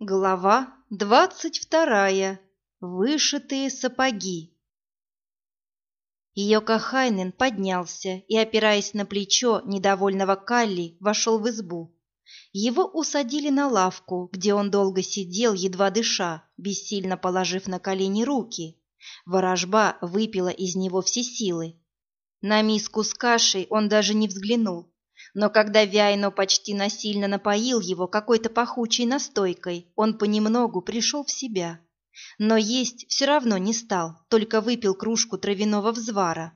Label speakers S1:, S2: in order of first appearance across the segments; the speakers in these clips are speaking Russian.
S1: Глава двадцать вторая. Вышитые сапоги. Йока Хайнен поднялся и, опираясь на плечо недовольного Калли, вошел в избу. Его усадили на лавку, где он долго сидел, едва дыша, бессильно положив на колени руки. Ворожба выпила из него все силы. На миску с кашей он даже не взглянул, но когда Вяйно почти насильно напоил его какой-то пахучей настойкой, он понемногу пришел в себя. Но есть все равно не стал, только выпил кружку травяного взвара.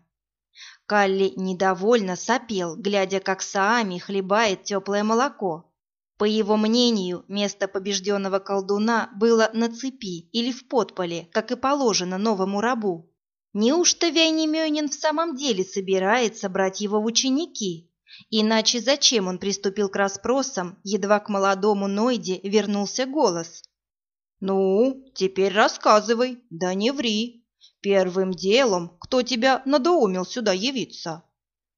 S1: Калли недовольно сопел, глядя, как Саами хлебает теплое молоко. По его мнению, место побежденного колдуна было на цепи или в подполе, как и положено новому рабу. Неужто Вяйнемёнин в самом деле собирается брать его в ученики? Иначе зачем он приступил к расспросам, едва к молодому Нойде вернулся голос? «Ну, теперь рассказывай, да не ври. Первым делом, кто тебя надоумил сюда явиться?»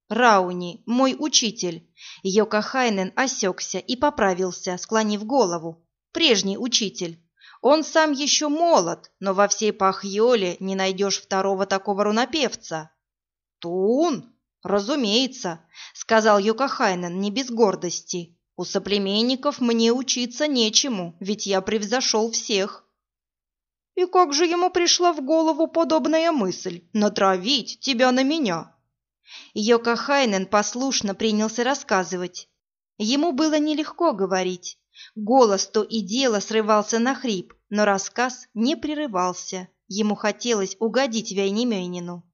S1: «Рауни, мой учитель». Йока Хайнен осекся и поправился, склонив голову. «Прежний учитель. Он сам еще молод, но во всей Пахьоле не найдешь второго такого рунопевца». «Тун?» «Разумеется», — сказал Йокахайнен не без гордости. «У соплеменников мне учиться нечему, ведь я превзошел всех». «И как же ему пришла в голову подобная мысль — натравить тебя на меня?» Йокахайнен послушно принялся рассказывать. Ему было нелегко говорить. Голос то и дело срывался на хрип, но рассказ не прерывался. Ему хотелось угодить Вяйнемёйнину.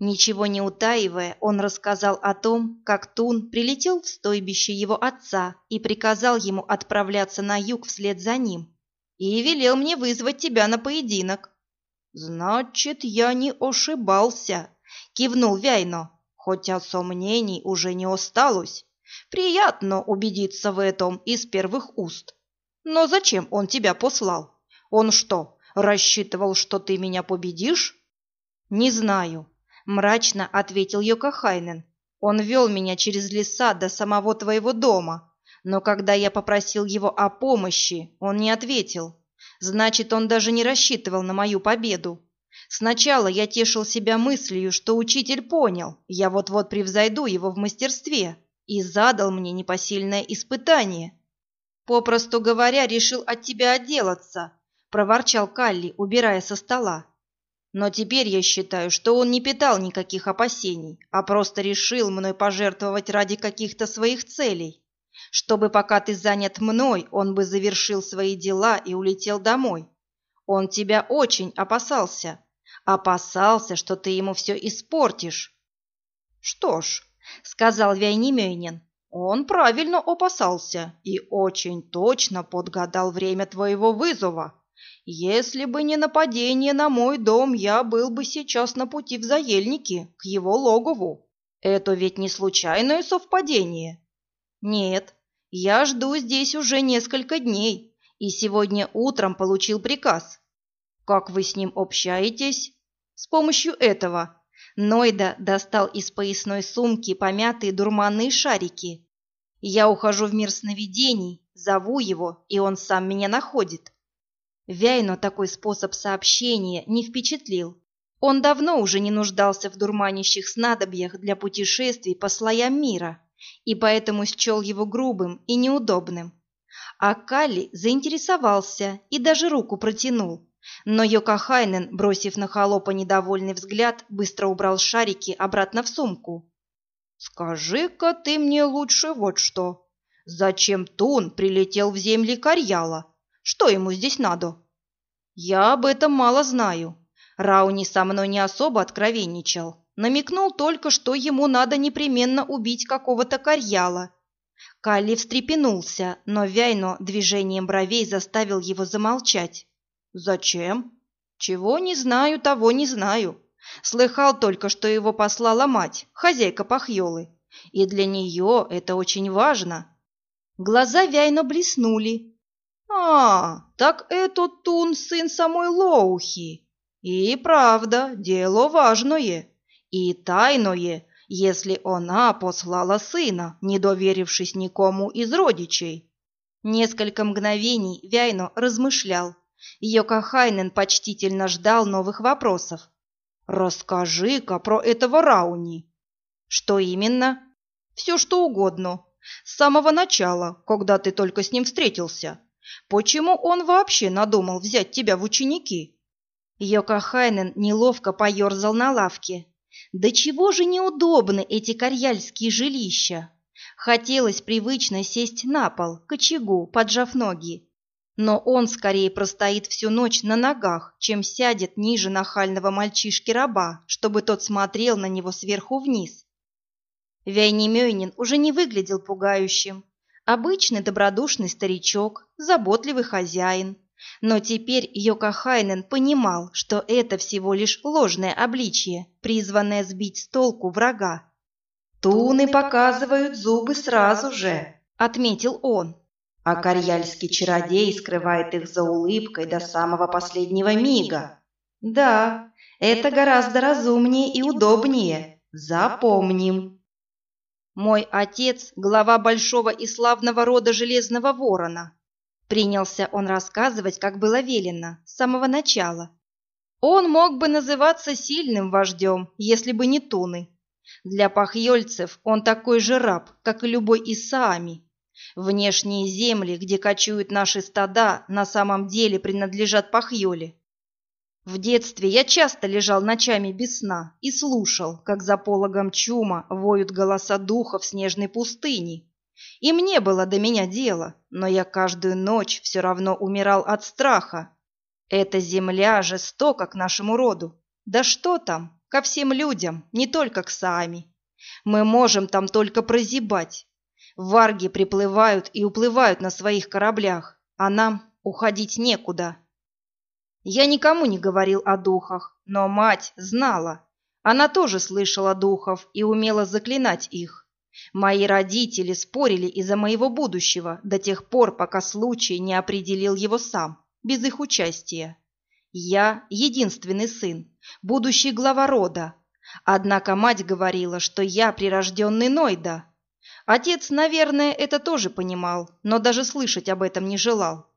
S1: Ничего не утаивая, он рассказал о том, как Тун прилетел в стойбище его отца и приказал ему отправляться на юг вслед за ним. И велел мне вызвать тебя на поединок. Значит, я не ошибался, кивнул Вяйно, хотя сомнений уже не осталось. Приятно убедиться в этом из первых уст. Но зачем он тебя послал? Он что, рассчитывал, что ты меня победишь? Не знаю, мрачно ответил Йокахайнен. Он вел меня через леса до самого твоего дома, но когда я попросил его о помощи, он не ответил. Значит, он даже не рассчитывал на мою победу. Сначала я тешил себя мыслью, что учитель понял, я вот-вот превзойду его в мастерстве, и задал мне непосильное испытание. Попросту говоря, решил от тебя отделаться, проворчал Калли, убирая со стола. Но теперь я считаю, что он не питал никаких опасений, а просто решил мной пожертвовать ради каких-то своих целей. Чтобы пока ты занят мной, он бы завершил свои дела и улетел домой. Он тебя очень опасался. Опасался, что ты ему все испортишь. Что ж, сказал Вяйнемёйнин, он правильно опасался и очень точно подгадал время твоего вызова. Если бы не нападение на мой дом, я был бы сейчас на пути в заельники, к его логову. Это ведь не случайное совпадение. Нет, я жду здесь уже несколько дней, и сегодня утром получил приказ. Как вы с ним общаетесь? С помощью этого. Нойда достал из поясной сумки помятые дурманные шарики. Я ухожу в мир сновидений, зову его, и он сам меня находит. Вяйно такой способ сообщения не впечатлил. Он давно уже не нуждался в дурманящих снадобьях для путешествий по слоям мира, и поэтому счел его грубым и неудобным. А Калли заинтересовался и даже руку протянул. Но Йокахайнен, бросив на холопа недовольный взгляд, быстро убрал шарики обратно в сумку. «Скажи-ка ты мне лучше вот что. Зачем Тун прилетел в земли Карьяла? Что ему здесь надо? Я об этом мало знаю. Рауни со мной не особо откровенничал. Намекнул только, что ему надо непременно убить какого-то карьяла. Калли встрепенулся, но Вяйно движением бровей заставил его замолчать. «Зачем?» «Чего не знаю, того не знаю. Слыхал только, что его послала мать, хозяйка Пахьолы. И для нее это очень важно». Глаза Вяйно блеснули, «А, так это Тун сын самой Лоухи. И правда, дело важное и тайное, если она послала сына, не доверившись никому из родичей. Несколько мгновений Вяйно размышлял. Йокахайнен почтительно ждал новых вопросов. «Расскажи-ка про этого Рауни». «Что именно?» «Все, что угодно. С самого начала, когда ты только с ним встретился. Почему он вообще надумал взять тебя в ученики?» Йокахайнен неловко поерзал на лавке. «Да чего же неудобны эти карьяльские жилища!» Хотелось привычно сесть на пол, к очагу, поджав ноги. Но он скорее простоит всю ночь на ногах, чем сядет ниже нахального мальчишки-раба, чтобы тот смотрел на него сверху вниз. Вяйнемёйнин уже не выглядел пугающим. Обычный добродушный старичок, заботливый хозяин. Но теперь Йокахайнен понимал, что это всего лишь ложное обличие, призванное сбить с толку врага.
S2: «Туны показывают зубы сразу же», — отметил он.
S1: «А карьяльский чародей скрывает их за улыбкой до самого последнего мига».
S2: «Да, это гораздо разумнее и удобнее. Запомним».
S1: «Мой отец — глава большого и славного рода Железного Ворона», Принялся он рассказывать, как было велено, с самого начала. Он мог бы называться сильным вождем, если бы не туны. Для пахьёльцев он такой же раб, как и любой из Саами. Внешние земли, где кочуют наши стада, на самом деле принадлежат пахьёле. В детстве я часто лежал ночами без сна и слушал, как за пологом чума воют голоса духов снежной пустыни. И мне было до меня дело, но я каждую ночь все равно умирал от страха. Эта земля жестока к нашему роду. Да что там, ко всем людям, не только к Саами. Мы можем там только прозябать. Варги приплывают и уплывают на своих кораблях, а нам уходить некуда. Я никому не говорил о духах, но мать знала. Она тоже слышала духов и умела заклинать их. Мои родители спорили из-за моего будущего до тех пор, пока случай не определил его сам, без их участия. Я единственный сын, будущий глава рода. Однако мать говорила, что я прирожденный Нойда. Отец, наверное, это тоже понимал, но даже слышать об этом не желал.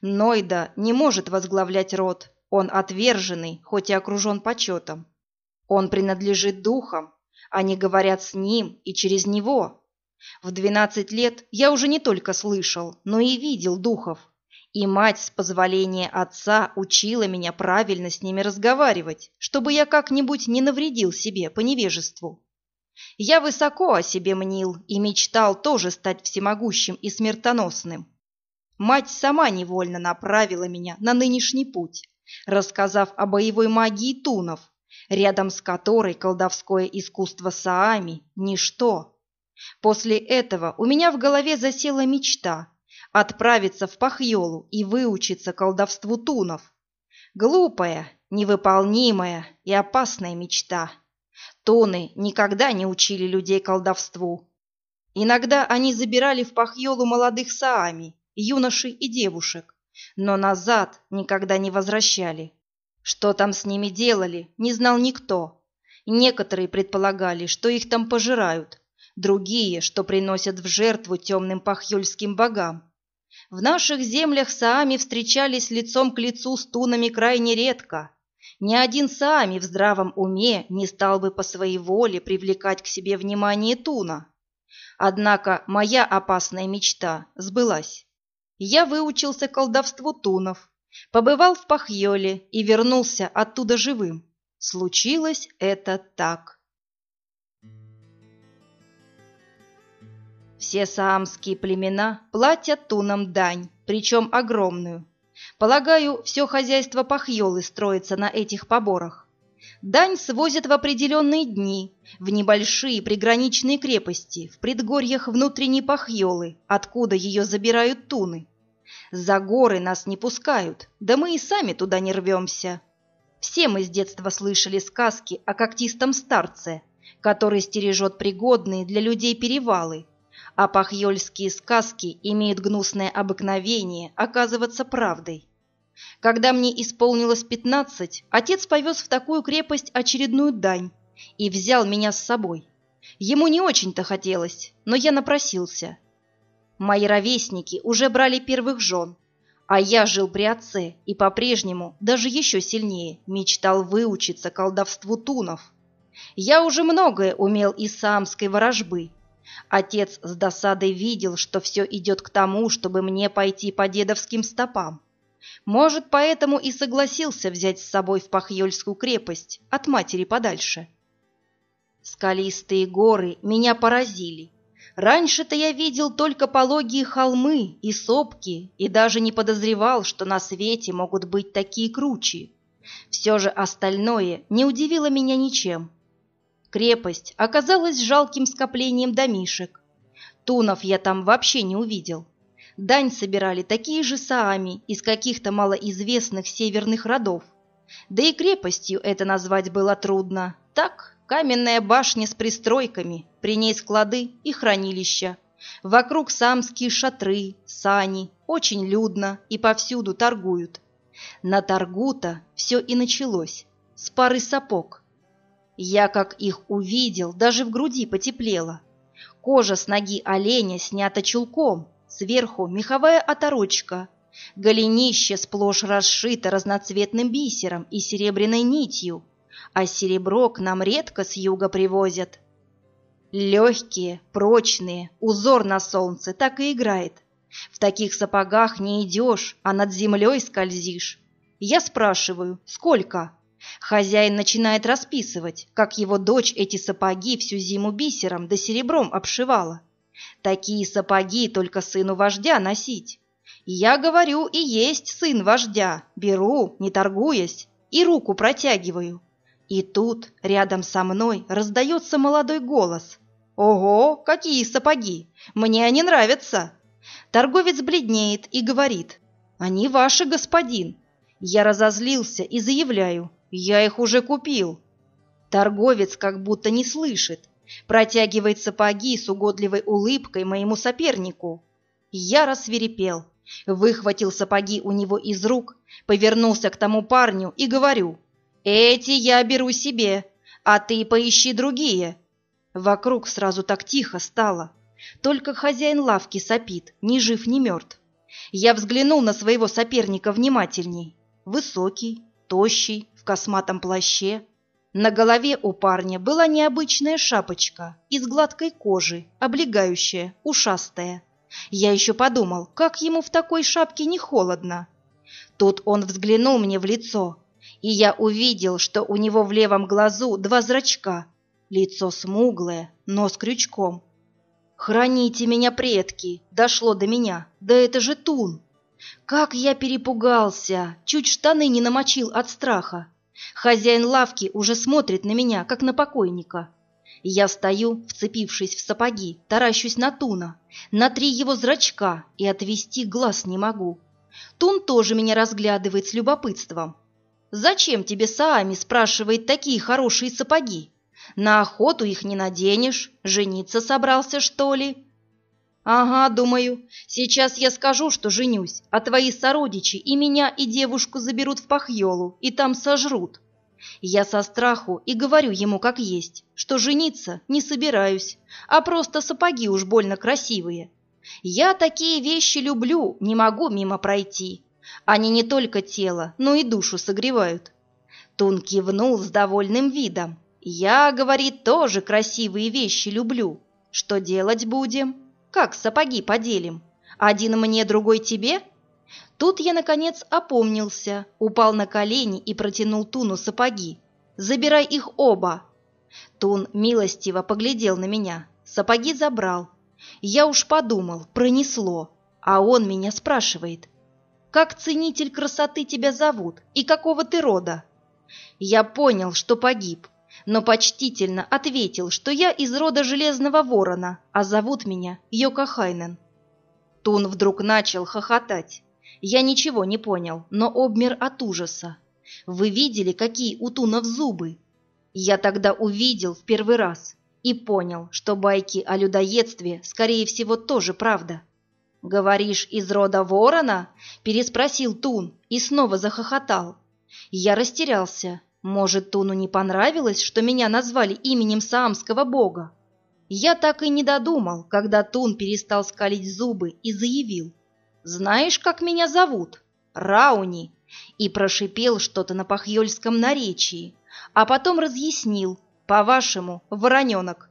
S1: Нойда не может возглавлять род, он отверженный, хоть и окружен почетом. Он принадлежит духам, они говорят с ним и через него. В двенадцать лет я уже не только слышал, но и видел духов. И мать, с позволения отца, учила меня правильно с ними разговаривать, чтобы я как-нибудь не навредил себе по невежеству. Я высоко о себе мнил и мечтал тоже стать всемогущим и смертоносным. Мать сама невольно направила меня на нынешний путь, рассказав о боевой магии тунов, рядом с которой колдовское искусство Саами – ничто. После этого у меня в голове засела мечта отправиться в Пахьолу и выучиться колдовству тунов. Глупая, невыполнимая и опасная мечта. Туны никогда не учили людей колдовству. Иногда они забирали в Пахьолу молодых Саами, юношей и девушек, но назад никогда не возвращали. Что там с ними делали, не знал никто. Некоторые предполагали, что их там пожирают, другие, что приносят в жертву темным пахюльским богам. В наших землях саами встречались лицом к лицу с тунами крайне редко. Ни один саами в здравом уме не стал бы по своей воле привлекать к себе внимание туна. Однако моя опасная мечта сбылась. Я выучился колдовству тунов, побывал в Пахьоле и вернулся оттуда живым. Случилось это так. Все саамские племена платят тунам дань, причем огромную. Полагаю, все хозяйство Пахьолы строится на этих поборах. Дань свозят в определенные дни, в небольшие приграничные крепости, в предгорьях внутренней Пахьолы, откуда ее забирают туны. За горы нас не пускают, да мы и сами туда не рвемся. Все мы с детства слышали сказки о когтистом старце, который стережет пригодные для людей перевалы, а пахьёльские сказки имеют гнусное обыкновение оказываться правдой. Когда мне исполнилось пятнадцать, отец повез в такую крепость очередную дань и взял меня с собой. Ему не очень-то хотелось, но я напросился. Мои ровесники уже брали первых жен, а я жил при отце и по-прежнему, даже еще сильнее, мечтал выучиться колдовству тунов. Я уже многое умел из саамской ворожбы. Отец с досадой видел, что все идет к тому, чтобы мне пойти по дедовским стопам. Может, поэтому и согласился взять с собой в Пахьёльскую крепость, от матери подальше. Скалистые горы меня поразили. Раньше-то я видел только пологие холмы и сопки и даже не подозревал, что на свете могут быть такие кручи. Все же остальное не удивило меня ничем. Крепость оказалась жалким скоплением домишек. Тунов я там вообще не увидел. Дань собирали такие же саами из каких-то малоизвестных северных родов. Да и крепостью это назвать было трудно. Так, Каменная башня с пристройками, при ней склады и хранилища. Вокруг самские шатры, сани, очень людно и повсюду торгуют. На торгу-то все и началось, с пары сапог. Я, как их увидел, даже в груди потеплело. Кожа с ноги оленя снята чулком, сверху меховая оторочка, голенище сплошь расшито разноцветным бисером и серебряной нитью, а серебро к нам редко с юга привозят. Легкие, прочные, узор на солнце так и играет. В таких сапогах не идешь, а над землей скользишь. Я спрашиваю, сколько? Хозяин начинает расписывать, как его дочь эти сапоги всю зиму бисером да серебром обшивала. Такие сапоги только сыну вождя носить. Я говорю, и есть сын вождя, беру, не торгуясь, и руку протягиваю. И тут рядом со мной раздается молодой голос. «Ого, какие сапоги! Мне они нравятся!» Торговец бледнеет и говорит. «Они ваши, господин!» Я разозлился и заявляю. «Я их уже купил!» Торговец как будто не слышит. Протягивает сапоги с угодливой улыбкой моему сопернику. Я рассверепел. Выхватил сапоги у него из рук, повернулся к тому парню и говорю. «Эти я беру себе, а ты поищи другие». Вокруг сразу так тихо стало. Только хозяин лавки сопит, ни жив, ни мертв. Я взглянул на своего соперника внимательней. Высокий, тощий, в косматом плаще. На голове у парня была необычная шапочка из гладкой кожи, облегающая, ушастая. Я еще подумал, как ему в такой шапке не холодно. Тут он взглянул мне в лицо, и я увидел, что у него в левом глазу два зрачка, лицо смуглое, нос крючком. «Храните меня, предки!» — дошло до меня. «Да это же Тун!» Как я перепугался! Чуть штаны не намочил от страха. Хозяин лавки уже смотрит на меня, как на покойника. Я стою, вцепившись в сапоги, таращусь на Туна, на три его зрачка и отвести глаз не могу. Тун тоже меня разглядывает с любопытством. Зачем тебе Саами спрашивает такие хорошие сапоги? На охоту их не наденешь, жениться собрался, что ли? Ага, думаю, сейчас я скажу, что женюсь, а твои сородичи и меня, и девушку заберут в Пахьолу, и там сожрут. Я со страху и говорю ему как есть, что жениться не собираюсь, а просто сапоги уж больно красивые. Я такие вещи люблю, не могу мимо пройти. Они не только тело, но и душу согревают. Тун кивнул с довольным видом. «Я, — говорит, — тоже красивые вещи люблю. Что делать будем? Как сапоги поделим? Один мне, другой тебе?» Тут я, наконец, опомнился, упал на колени и протянул Туну сапоги. «Забирай их оба!» Тун милостиво поглядел на меня, сапоги забрал. Я уж подумал, пронесло, а он меня спрашивает, как ценитель красоты тебя зовут и какого ты рода?» Я понял, что погиб, но почтительно ответил, что я из рода Железного Ворона, а зовут меня Йока Хайнен. Тун вдруг начал хохотать. Я ничего не понял, но обмер от ужаса. Вы видели, какие у Тунов зубы? Я тогда увидел в первый раз и понял, что байки о людоедстве, скорее всего, тоже правда. «Говоришь, из рода ворона?» – переспросил Тун и снова захохотал. Я растерялся. Может, Туну не понравилось, что меня назвали именем саамского бога? Я так и не додумал, когда Тун перестал скалить зубы и заявил. «Знаешь, как меня зовут? Рауни!» И прошипел что-то на пахьёльском наречии, а потом разъяснил, по-вашему, вороненок.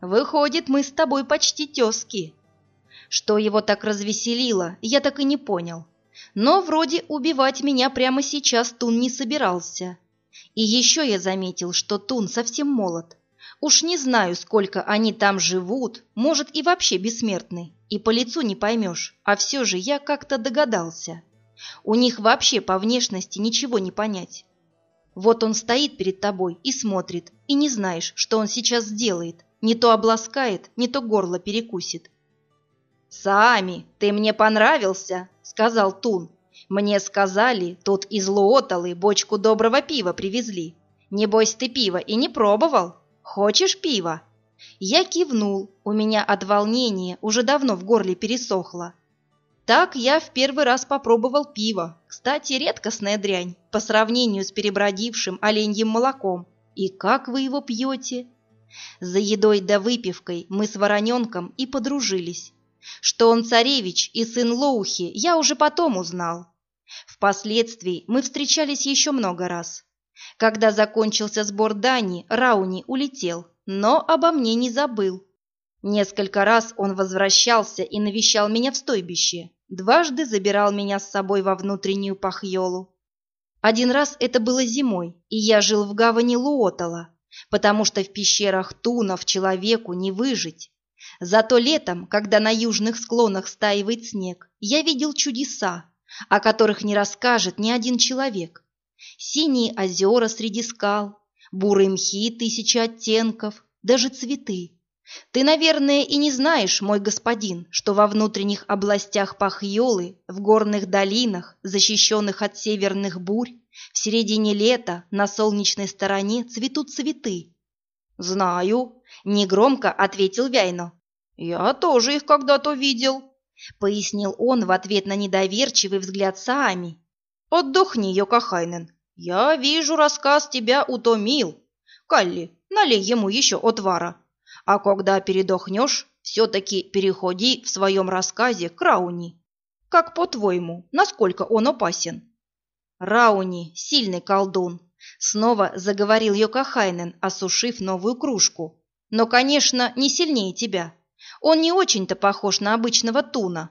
S1: «Выходит, мы с тобой почти тезки». Что его так развеселило, я так и не понял. Но вроде убивать меня прямо сейчас Тун не собирался. И еще я заметил, что Тун совсем молод. Уж не знаю, сколько они там живут, может и вообще бессмертны, и по лицу не поймешь, а все же я как-то догадался. У них вообще по внешности ничего не понять. Вот он стоит перед тобой и смотрит, и не знаешь, что он сейчас сделает. Не то обласкает, не то горло перекусит. «Сами, ты мне понравился», — сказал Тун. «Мне сказали, тут из Луоталы бочку доброго пива привезли. Небось, ты пива и не пробовал? Хочешь пива?» Я кивнул, у меня от волнения уже давно в горле пересохло. Так я в первый раз попробовал пиво, кстати, редкостная дрянь, по сравнению с перебродившим оленьим молоком. И как вы его пьете? За едой да выпивкой мы с Вороненком и подружились. Что он царевич и сын Лоухи, я уже потом узнал. Впоследствии мы встречались еще много раз. Когда закончился сбор дани, Рауни улетел, но обо мне не забыл. Несколько раз он возвращался и навещал меня в стойбище, дважды забирал меня с собой во внутреннюю пахьолу. Один раз это было зимой, и я жил в гавани Луотала, потому что в пещерах Тунов человеку не выжить. Зато летом, когда на южных склонах стаивает снег, я видел чудеса, о которых не расскажет ни один человек. Синие озера среди скал, бурые мхи тысячи оттенков, даже цветы. Ты, наверное, и не знаешь, мой господин, что во внутренних областях Пахьолы, в горных долинах, защищенных от северных бурь, в середине лета на солнечной стороне цветут цветы. «Знаю», — негромко ответил Вяйно. «Я тоже их когда-то видел», — пояснил он в ответ на недоверчивый взгляд Саами. «Отдохни, Йокахайнен. Я вижу, рассказ тебя утомил. Калли, налей ему еще отвара. А когда передохнешь, все-таки переходи в своем рассказе к Рауни. Как по-твоему, насколько он опасен?» «Рауни – сильный колдун», – снова заговорил Йокахайнен, осушив новую кружку. «Но, конечно, не сильнее тебя. Он не очень-то похож на обычного туна.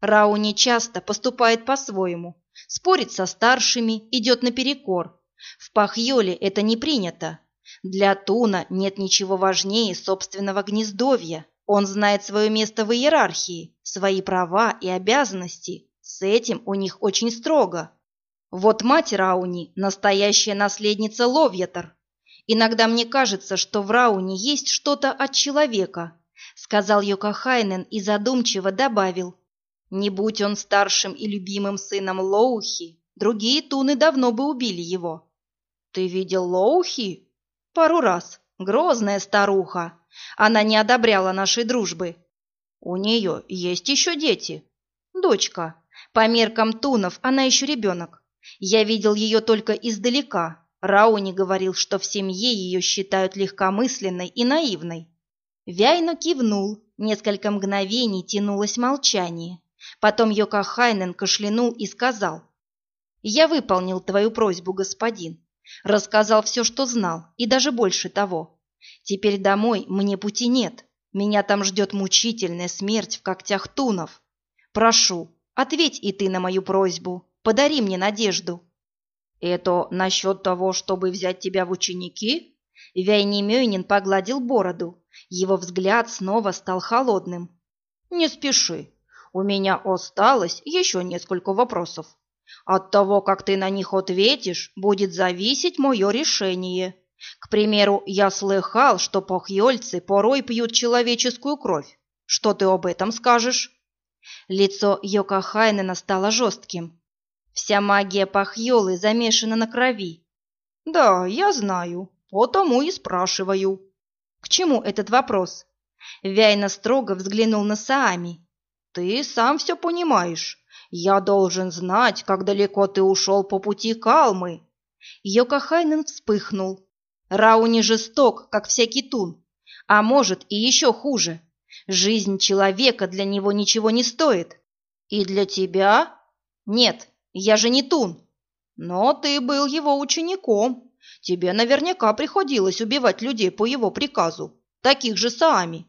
S1: Рауни часто поступает по-своему, спорит со старшими, идет наперекор. В Пахьоле это не принято. Для туна нет ничего важнее собственного гнездовья. Он знает свое место в иерархии, свои права и обязанности. С этим у них очень строго. Вот мать Рауни – настоящая наследница Ловьятор. Иногда мне кажется, что в Рауни есть что-то от человека, сказал Йокахайнен и задумчиво добавил. Не будь он старшим и любимым сыном Лоухи, другие туны давно бы убили его. Ты видел Лоухи? Пару раз. Грозная старуха. Она не одобряла нашей дружбы. У нее есть еще дети. Дочка. По меркам тунов она еще ребенок. Я видел ее только издалека. Рауни говорил, что в семье ее считают легкомысленной и наивной. Вяйно кивнул. Несколько мгновений тянулось молчание. Потом Йока Хайнен кашлянул и сказал. «Я выполнил твою просьбу, господин. Рассказал все, что знал, и даже больше того. Теперь домой мне пути нет. Меня там ждет мучительная смерть в когтях тунов. Прошу, ответь и ты на мою просьбу. Подари мне надежду». «Это насчет того, чтобы взять тебя в ученики?» Вяйнемёйнин погладил бороду. Его взгляд снова стал холодным. «Не спеши. У меня осталось еще несколько вопросов. От того, как ты на них ответишь, будет зависеть мое решение. К примеру, я слыхал, что похьёльцы порой пьют человеческую кровь. Что ты об этом скажешь?» Лицо Йока Хайнена стало жестким. Вся магия Пахьолы замешана на крови. Да, я знаю, потому и спрашиваю. К чему этот вопрос? Вяйна строго взглянул на Саами. Ты сам все понимаешь. Я должен знать, как далеко ты ушел по пути Калмы. Йокахайнен вспыхнул. Рау жесток, как всякий тун. А может и еще хуже. Жизнь человека для него ничего не стоит. И для тебя? Нет, я же не Тун. Но ты был его учеником. Тебе наверняка приходилось убивать людей по его приказу, таких же Саами.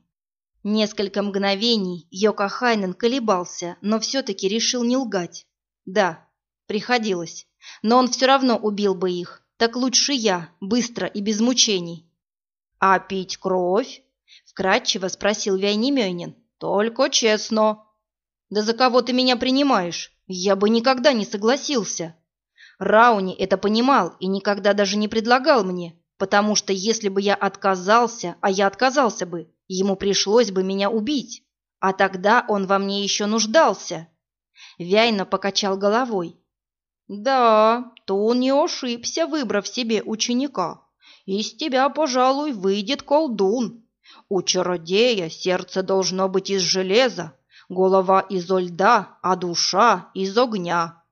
S1: Несколько мгновений Йока Хайнен колебался, но все-таки решил не лгать. Да, приходилось. Но он все равно убил бы их. Так лучше я, быстро и без мучений. «А пить кровь?» — вкратчиво спросил Вяйнемёнин. «Только честно». «Да за кого ты меня принимаешь? Я бы никогда не согласился». Рауни это понимал и никогда даже не предлагал мне, потому что если бы я отказался, а я отказался бы, ему пришлось бы меня убить, а тогда он во мне еще нуждался. Вяйно покачал головой. Да, то он не ошибся, выбрав себе ученика. Из тебя, пожалуй, выйдет колдун. У чародея сердце должно быть из железа, голова из льда, а душа из огня.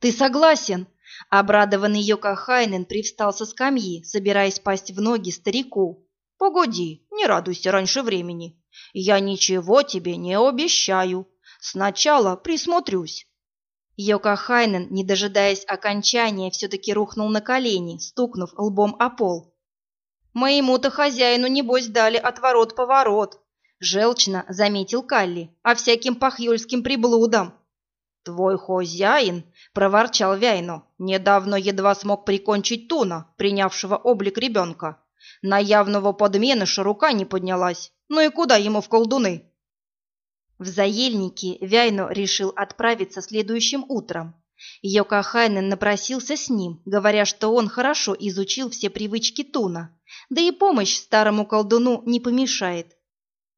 S1: Ты согласен? Обрадованный Йока Хайнен привстал со скамьи, собираясь пасть в ноги старику. «Погоди, не радуйся раньше времени. Я ничего тебе не обещаю. Сначала присмотрюсь». Йока Хайнен, не дожидаясь окончания, все-таки рухнул на колени, стукнув лбом о пол. «Моему-то хозяину, небось, дали отворот-поворот», — желчно заметил Калли, «а всяким пахюльским приблудам». «Твой хозяин проворчал Вяйно. «Недавно едва смог прикончить Туна, принявшего облик ребенка. На явного подменыша рука не поднялась. Ну и куда ему в колдуны?» В заельнике Вяйно решил отправиться следующим утром. Йокахайнен напросился с ним, говоря, что он хорошо изучил все привычки Туна, да и помощь старому колдуну не помешает.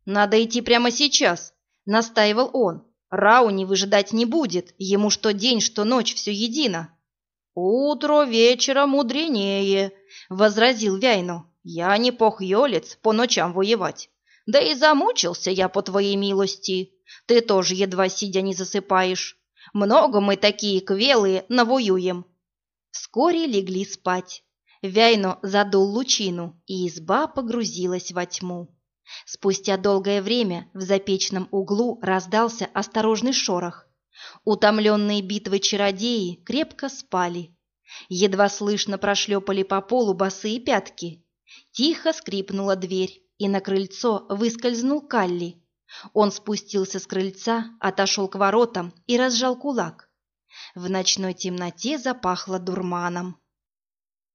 S1: «Надо идти прямо сейчас», — настаивал он. Рауни выжидать не будет, ему что день, что ночь все едино. «Утро вечера мудренее», — возразил Вяйну. «Я не похьелец по ночам воевать. Да и замучился я по твоей милости. Ты тоже едва сидя не засыпаешь. Много мы такие квелые навоюем». Вскоре легли спать. Вяйно задул лучину, и изба погрузилась во тьму. Спустя долгое время в запечном углу раздался осторожный шорох. Утомленные битвой чародеи крепко спали. Едва слышно прошлепали по полу босые пятки. Тихо скрипнула дверь, и на крыльцо выскользнул Калли. Он спустился с крыльца, отошел к воротам и разжал кулак. В ночной темноте запахло дурманом.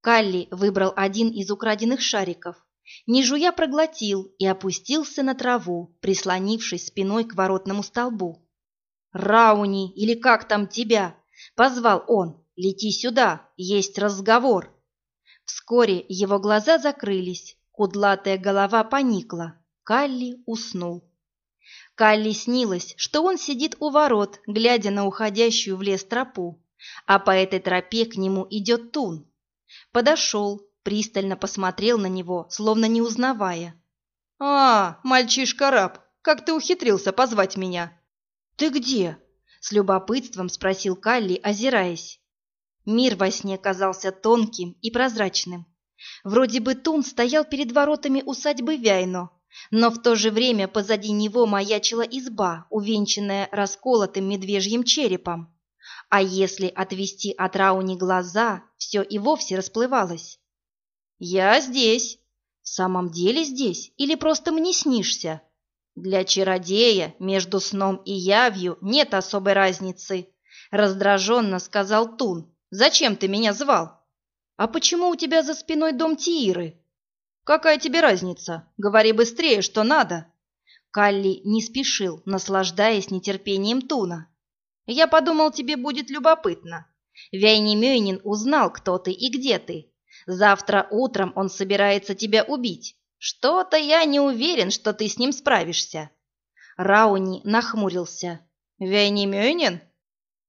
S1: Калли выбрал один из украденных шариков, не жуя проглотил и опустился на траву, прислонившись спиной к воротному столбу. «Рауни, или как там тебя?» — позвал он. «Лети сюда, есть разговор». Вскоре его глаза закрылись, кудлатая голова поникла. Калли уснул. Калли снилось, что он сидит у ворот, глядя на уходящую в лес тропу, а по этой тропе к нему идет Тун. Подошел, пристально посмотрел на него, словно не узнавая. «А, мальчишка-раб, как ты ухитрился позвать меня?» «Ты где?» — с любопытством спросил Калли, озираясь. Мир во сне казался тонким и прозрачным. Вроде бы Тун стоял перед воротами усадьбы Вяйно, но в то же время позади него маячила изба, увенчанная расколотым медвежьим черепом. А если отвести от Рауни глаза, все и вовсе расплывалось. «Я здесь». «В самом деле здесь или просто мне снишься?» «Для чародея между сном и явью нет особой разницы», — раздраженно сказал Тун. «Зачем ты меня звал?» «А почему у тебя за спиной дом Тииры?» «Какая тебе разница? Говори быстрее, что надо». Калли не спешил, наслаждаясь нетерпением Туна. «Я подумал, тебе будет любопытно. Вяйнемёйнин узнал, кто ты и где ты, Завтра утром он собирается тебя убить. Что-то я не уверен, что ты с ним справишься». Рауни нахмурился. «Вейнимёнин?»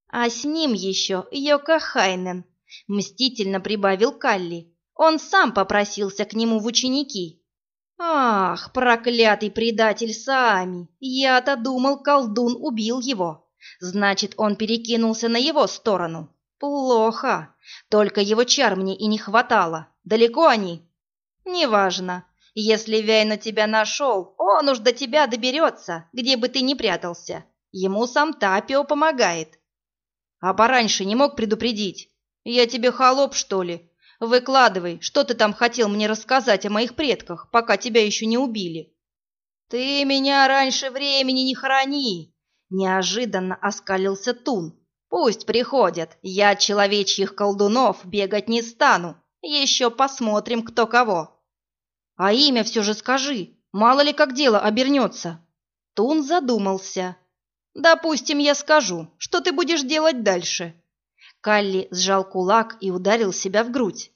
S1: «А с ним еще Йока Хайнен», — мстительно прибавил Калли. «Он сам попросился к нему в ученики». «Ах, проклятый предатель Саами! Я-то думал, колдун убил его. Значит, он перекинулся на его сторону. Плохо. Только его чар мне и не хватало. Далеко они? Неважно. Если Вяйна тебя нашел, он уж до тебя доберется, где бы ты ни прятался. Ему сам Тапио помогает. А пораньше не мог предупредить. Я тебе холоп, что ли? Выкладывай, что ты там хотел мне рассказать о моих предках, пока тебя еще не убили. Ты меня раньше времени не храни, неожиданно оскалился Тун. Пусть приходят, я человечьих колдунов бегать не стану. Еще посмотрим, кто кого. А имя все же скажи, мало ли как дело обернется. Тун задумался. Допустим, я скажу, что ты будешь делать дальше. Калли сжал кулак и ударил себя в грудь.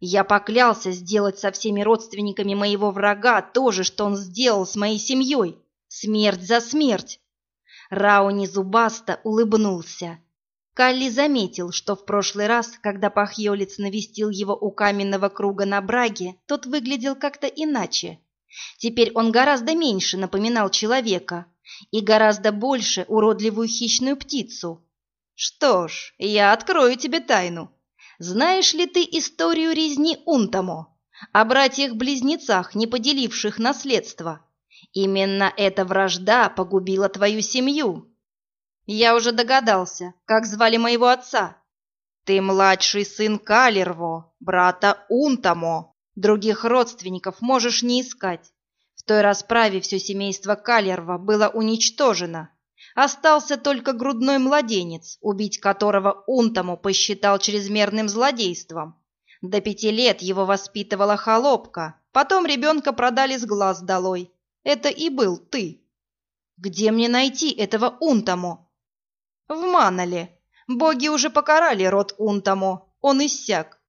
S1: Я поклялся сделать со всеми родственниками моего врага то же, что он сделал с моей семьей. Смерть за смерть. Рауни зубаста улыбнулся. Калли заметил, что в прошлый раз, когда Пахьолец навестил его у каменного круга на Браге, тот выглядел как-то иначе. Теперь он гораздо меньше напоминал человека и гораздо больше уродливую хищную птицу, что ж, я открою тебе тайну. Знаешь ли ты историю резни Унтамо, о братьях-близнецах, не поделивших наследство? Именно эта вражда погубила твою семью. Я уже догадался, как звали моего отца. Ты младший сын Калерво, брата Унтамо. Других родственников можешь не искать. В той расправе все семейство Калерва было уничтожено, Остался только грудной младенец, убить которого Унтому посчитал чрезмерным злодейством. До пяти лет его воспитывала холопка, потом ребенка продали с глаз долой. Это и был ты. Где мне найти этого Унтому? В Манале. Боги уже покарали род Унтому, он иссяк.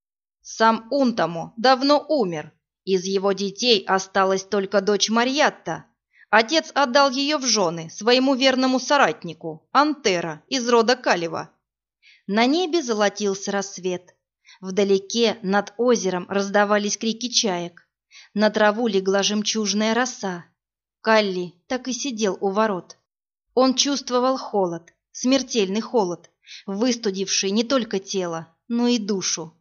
S1: Сам Унтому давно умер. Из его детей осталась только дочь Марьятта, Отец отдал ее в жены своему верному соратнику, Антера, из рода Калева. На небе золотился рассвет. Вдалеке над озером раздавались крики чаек. На траву легла жемчужная роса. Калли так и сидел у ворот. Он чувствовал холод, смертельный холод, выстудивший не только тело, но и душу.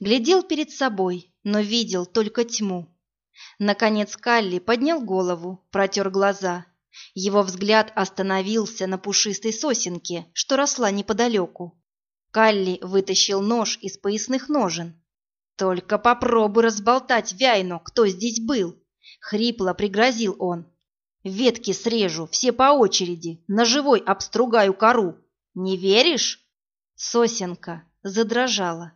S1: Глядел перед собой, но видел только тьму. Наконец Калли поднял голову, протер глаза. Его взгляд остановился на пушистой сосенке, что росла неподалеку. Калли вытащил нож из поясных ножен. «Только попробуй разболтать Вяйну, кто здесь был!» Хрипло пригрозил он. «Ветки срежу, все по очереди, на живой обстругаю кору. Не веришь?» Сосенка задрожала.